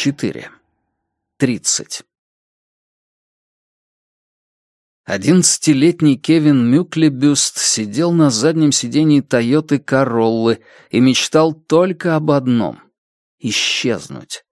4. 30. Одиннадцатилетний Кевин Мюклебюст сидел на заднем сидении Тойоты Короллы и мечтал только об одном — исчезнуть.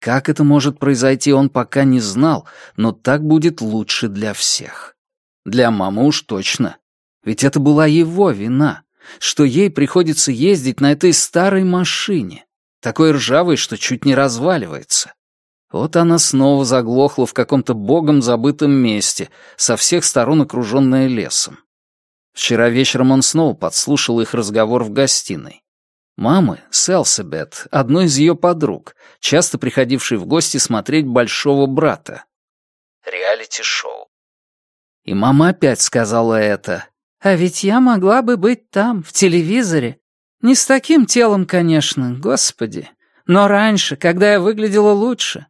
Как это может произойти, он пока не знал, но так будет лучше для всех. Для мамы уж точно. Ведь это была его вина, что ей приходится ездить на этой старой машине, такой ржавой, что чуть не разваливается. Вот она снова заглохла в каком-то богом забытом месте, со всех сторон окруженная лесом. Вчера вечером он снова подслушал их разговор в гостиной. Мамы, Селсебет, одной из ее подруг, часто приходившей в гости смотреть «Большого брата». Реалити-шоу. И мама опять сказала это. «А ведь я могла бы быть там, в телевизоре. Не с таким телом, конечно, господи. Но раньше, когда я выглядела лучше.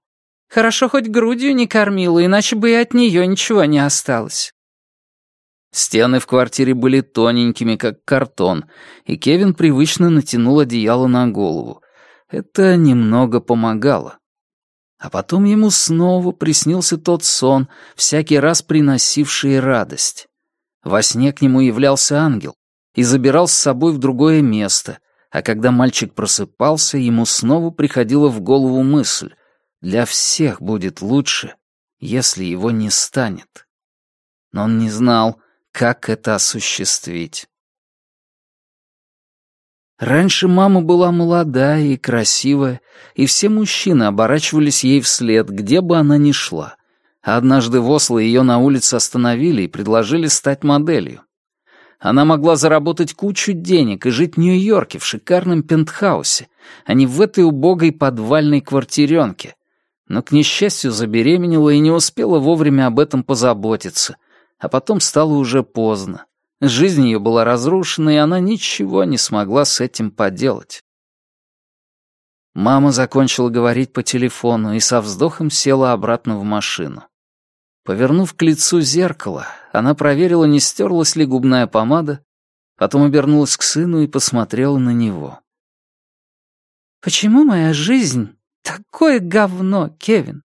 Хорошо хоть грудью не кормила, иначе бы и от нее ничего не осталось. Стены в квартире были тоненькими, как картон, и Кевин привычно натянул одеяло на голову. Это немного помогало. А потом ему снова приснился тот сон, всякий раз приносивший радость. Во сне к нему являлся ангел и забирал с собой в другое место, а когда мальчик просыпался, ему снова приходила в голову мысль — для всех будет лучше, если его не станет. Но он не знал, как это осуществить. Раньше мама была молодая и красивая, и все мужчины оборачивались ей вслед, где бы она ни шла. А однажды в Осло ее на улице остановили и предложили стать моделью. Она могла заработать кучу денег и жить в Нью-Йорке в шикарном пентхаусе, а не в этой убогой подвальной квартиренке, но, к несчастью, забеременела и не успела вовремя об этом позаботиться, а потом стало уже поздно. Жизнь ее была разрушена, и она ничего не смогла с этим поделать. Мама закончила говорить по телефону и со вздохом села обратно в машину. Повернув к лицу зеркало, она проверила, не стерлась ли губная помада, потом обернулась к сыну и посмотрела на него. «Почему моя жизнь Такое говно, Кевин.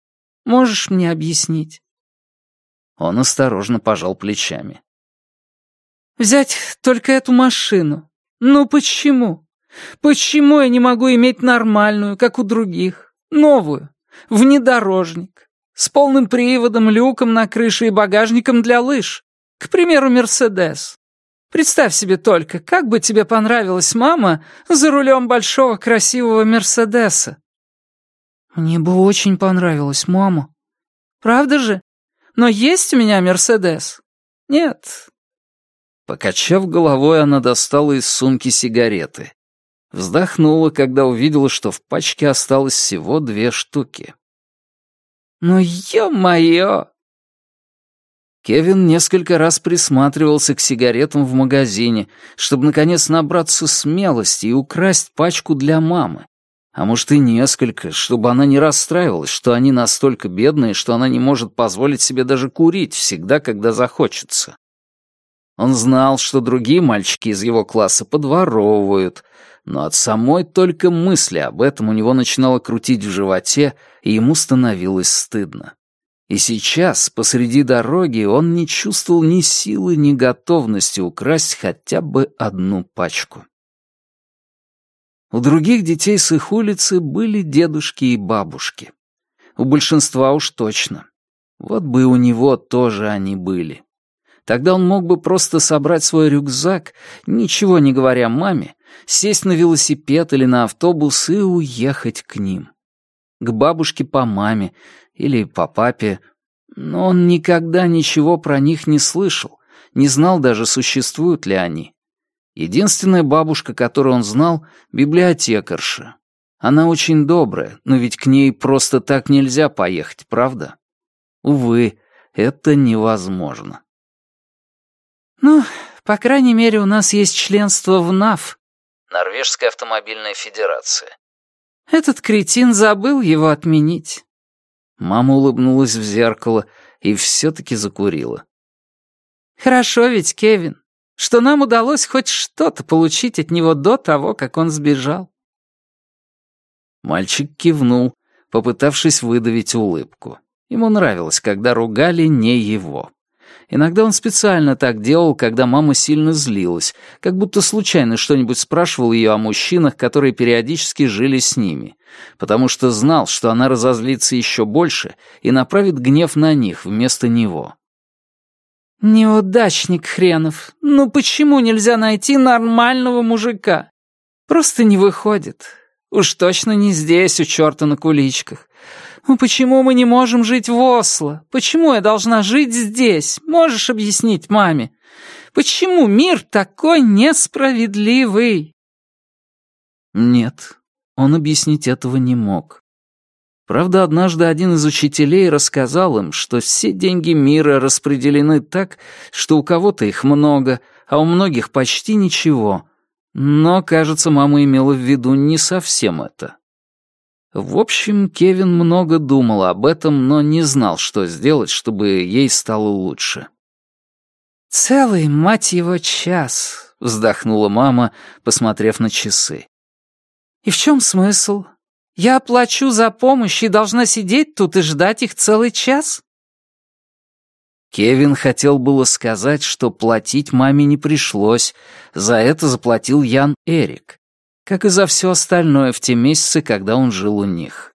Можешь мне объяснить?» Он осторожно пожал плечами. «Взять только эту машину. Ну почему? Почему я не могу иметь нормальную, как у других, новую, внедорожник, с полным приводом, люком на крыше и багажником для лыж? К примеру, Мерседес. Представь себе только, как бы тебе понравилась мама за рулем большого красивого Мерседеса. «Мне бы очень понравилось, мама». «Правда же? Но есть у меня Мерседес?» «Нет». Покачав головой, она достала из сумки сигареты. Вздохнула, когда увидела, что в пачке осталось всего две штуки. «Ну, ё-моё!» Кевин несколько раз присматривался к сигаретам в магазине, чтобы, наконец, набраться смелости и украсть пачку для мамы, а может и несколько, чтобы она не расстраивалась, что они настолько бедные, что она не может позволить себе даже курить всегда, когда захочется. Он знал, что другие мальчики из его класса подворовывают, но от самой только мысли об этом у него начинало крутить в животе, и ему становилось стыдно. И сейчас, посреди дороги, он не чувствовал ни силы, ни готовности украсть хотя бы одну пачку. У других детей с их улицы были дедушки и бабушки. У большинства уж точно. Вот бы у него тоже они были. Тогда он мог бы просто собрать свой рюкзак, ничего не говоря маме, сесть на велосипед или на автобус и уехать к ним. К бабушке по маме или по папе. Но он никогда ничего про них не слышал, не знал даже, существуют ли они. Единственная бабушка, которую он знал, — библиотекарша. Она очень добрая, но ведь к ней просто так нельзя поехать, правда? Увы, это невозможно. «Ну, по крайней мере, у нас есть членство в НАФ». Норвежская автомобильная федерация. Этот кретин забыл его отменить. Мама улыбнулась в зеркало и все-таки закурила. «Хорошо ведь, Кевин что нам удалось хоть что-то получить от него до того, как он сбежал. Мальчик кивнул, попытавшись выдавить улыбку. Ему нравилось, когда ругали не его. Иногда он специально так делал, когда мама сильно злилась, как будто случайно что-нибудь спрашивал ее о мужчинах, которые периодически жили с ними, потому что знал, что она разозлится еще больше и направит гнев на них вместо него. «Неудачник хренов! Ну почему нельзя найти нормального мужика? Просто не выходит. Уж точно не здесь, у черта на куличках. Ну почему мы не можем жить в Осло? Почему я должна жить здесь? Можешь объяснить маме? Почему мир такой несправедливый?» Нет, он объяснить этого не мог. Правда, однажды один из учителей рассказал им, что все деньги мира распределены так, что у кого-то их много, а у многих почти ничего. Но, кажется, мама имела в виду не совсем это. В общем, Кевин много думал об этом, но не знал, что сделать, чтобы ей стало лучше. «Целый, мать его, час», — вздохнула мама, посмотрев на часы. «И в чем смысл? Я плачу за помощь и должна сидеть тут и ждать их целый час?» Кевин хотел было сказать, что платить маме не пришлось, за это заплатил Ян Эрик, как и за все остальное в те месяцы, когда он жил у них.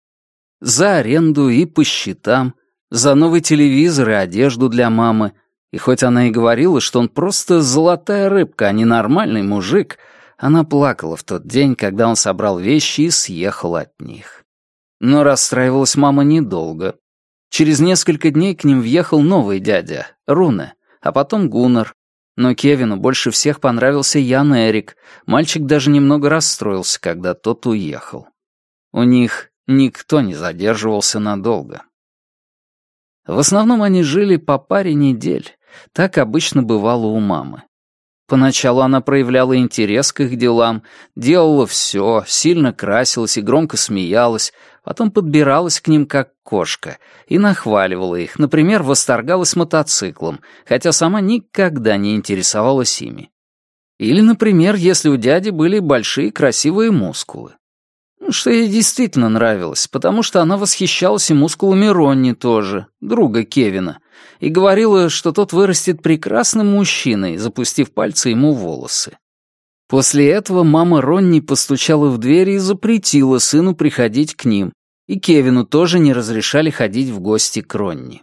За аренду и по счетам, за новый телевизор и одежду для мамы, и хоть она и говорила, что он просто золотая рыбка, а не нормальный мужик, она плакала в тот день, когда он собрал вещи и съехал от них. Но расстраивалась мама недолго. Через несколько дней к ним въехал новый дядя, Руне, а потом Гуннар. Но Кевину больше всех понравился Ян Эрик. Мальчик даже немного расстроился, когда тот уехал. У них никто не задерживался надолго. В основном они жили по паре недель. Так обычно бывало у мамы. Поначалу она проявляла интерес к их делам, делала все, сильно красилась и громко смеялась, потом подбиралась к ним как кошка и нахваливала их, например, восторгалась мотоциклом, хотя сама никогда не интересовалась ими. Или, например, если у дяди были большие красивые мускулы. Ну, что ей действительно нравилось, потому что она восхищалась и мускулами Ронни тоже, друга Кевина, и говорила, что тот вырастет прекрасным мужчиной, запустив пальцы ему в волосы. После этого мама Ронни постучала в дверь и запретила сыну приходить к ним, и Кевину тоже не разрешали ходить в гости к Ронни.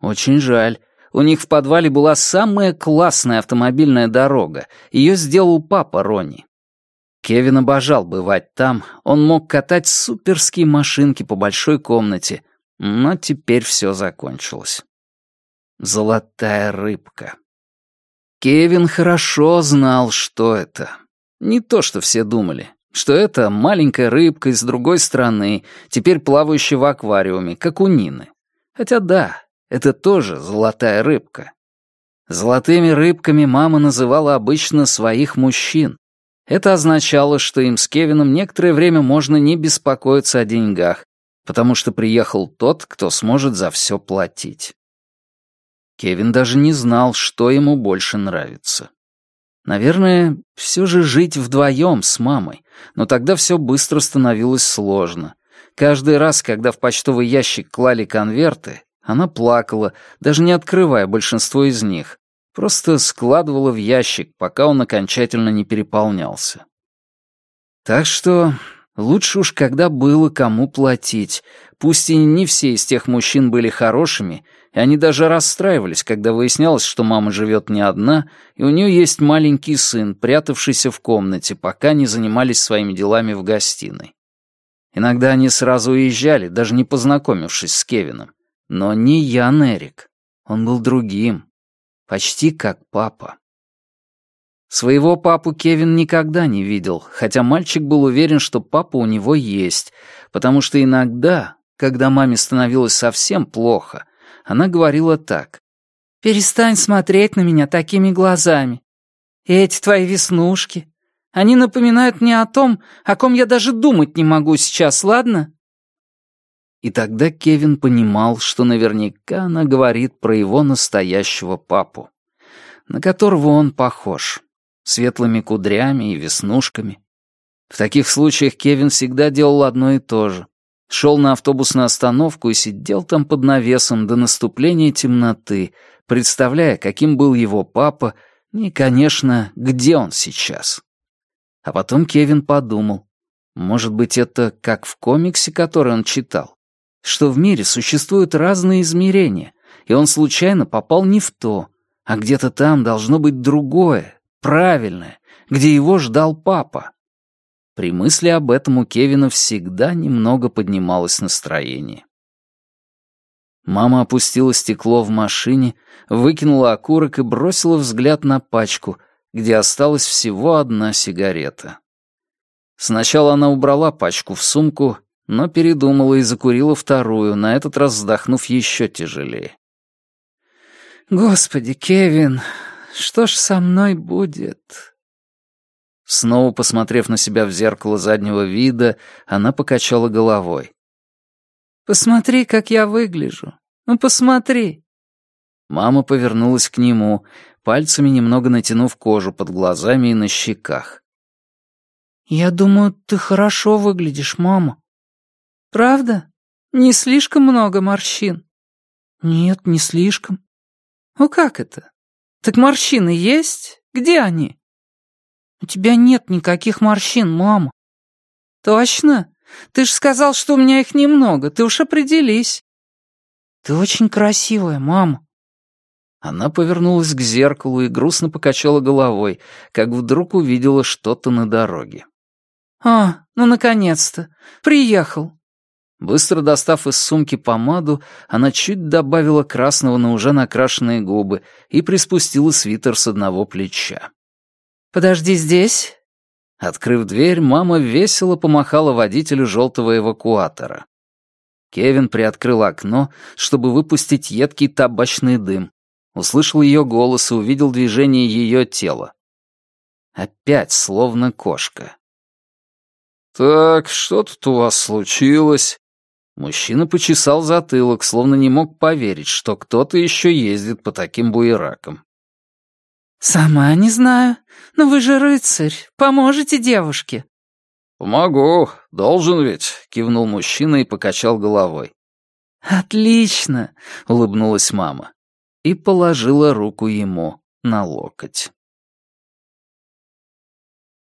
Очень жаль. У них в подвале была самая классная автомобильная дорога. Ее сделал папа Ронни. Кевин обожал бывать там. Он мог катать суперские машинки по большой комнате. Но теперь все закончилось. Золотая рыбка. Кевин хорошо знал, что это. Не то, что все думали, что это маленькая рыбка из другой страны, теперь плавающая в аквариуме, как у Нины. Хотя да, это тоже золотая рыбка. Золотыми рыбками мама называла обычно своих мужчин. Это означало, что им с Кевином некоторое время можно не беспокоиться о деньгах, потому что приехал тот, кто сможет за все платить. Кевин даже не знал, что ему больше нравится. Наверное, все же жить вдвоем с мамой, но тогда все быстро становилось сложно. Каждый раз, когда в почтовый ящик клали конверты, она плакала, даже не открывая большинство из них, просто складывала в ящик, пока он окончательно не переполнялся. Так что лучше уж когда было кому платить, пусть и не все из тех мужчин были хорошими, и они даже расстраивались, когда выяснялось, что мама живет не одна, и у нее есть маленький сын, прятавшийся в комнате, пока не занимались своими делами в гостиной. Иногда они сразу уезжали, даже не познакомившись с Кевином. Но не Ян Эрик. Он был другим. Почти как папа. Своего папу Кевин никогда не видел, хотя мальчик был уверен, что папа у него есть, потому что иногда, когда маме становилось совсем плохо, она говорила так. «Перестань смотреть на меня такими глазами. И эти твои веснушки, они напоминают мне о том, о ком я даже думать не могу сейчас, ладно?» И тогда Кевин понимал, что наверняка она говорит про его настоящего папу, на которого он похож, светлыми кудрями и веснушками. В таких случаях Кевин всегда делал одно и то же Шел на автобусную остановку и сидел там под навесом до наступления темноты, представляя, каким был его папа и, конечно, где он сейчас. А потом Кевин подумал, может быть, это как в комиксе, который он читал, что в мире существуют разные измерения, и он случайно попал не в то, а где-то там должно быть другое, правильное, где его ждал папа. При мысли об этом у Кевина всегда немного поднималось настроение. Мама опустила стекло в машине, выкинула окурок и бросила взгляд на пачку, где осталась всего одна сигарета. Сначала она убрала пачку в сумку, но передумала и закурила вторую, на этот раз вздохнув еще тяжелее. «Господи, Кевин, что ж со мной будет?» Снова посмотрев на себя в зеркало заднего вида, она покачала головой. «Посмотри, как я выгляжу. Ну, посмотри». Мама повернулась к нему, пальцами немного натянув кожу под глазами и на щеках. «Я думаю, ты хорошо выглядишь, мама». «Правда? Не слишком много морщин?» «Нет, не слишком». «Ну как это? Так морщины есть? Где они?» «У тебя нет никаких морщин, мама». «Точно? Ты ж сказал, что у меня их немного, ты уж определись». «Ты очень красивая, мама». Она повернулась к зеркалу и грустно покачала головой, как вдруг увидела что-то на дороге. «А, ну, наконец-то! Приехал!» Быстро достав из сумки помаду, она чуть добавила красного на уже накрашенные губы и приспустила свитер с одного плеча. «Подожди здесь». Открыв дверь, мама весело помахала водителю желтого эвакуатора. Кевин приоткрыл окно, чтобы выпустить едкий табачный дым. Услышал ее голос и увидел движение ее тела. Опять словно кошка. «Так, что тут у вас случилось?» Мужчина почесал затылок, словно не мог поверить, что кто-то еще ездит по таким буеракам. «Сама не знаю. Но вы же рыцарь. Поможете девушке?» «Помогу. Должен ведь», — кивнул мужчина и покачал головой. «Отлично», — улыбнулась мама и положила руку ему на локоть.